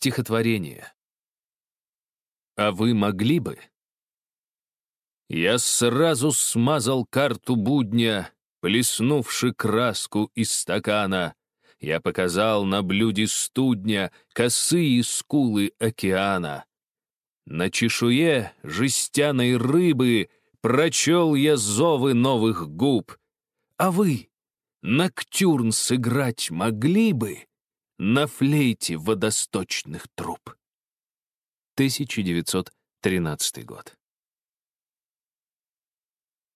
Стихотворение. А вы могли бы? Я сразу смазал карту будня, плеснувши краску из стакана. Я показал на блюде студня косые скулы океана. На чешуе жестяной рыбы прочел я зовы новых губ. А вы, ноктюрн сыграть могли бы на флейте водосточных труб? 1913 год.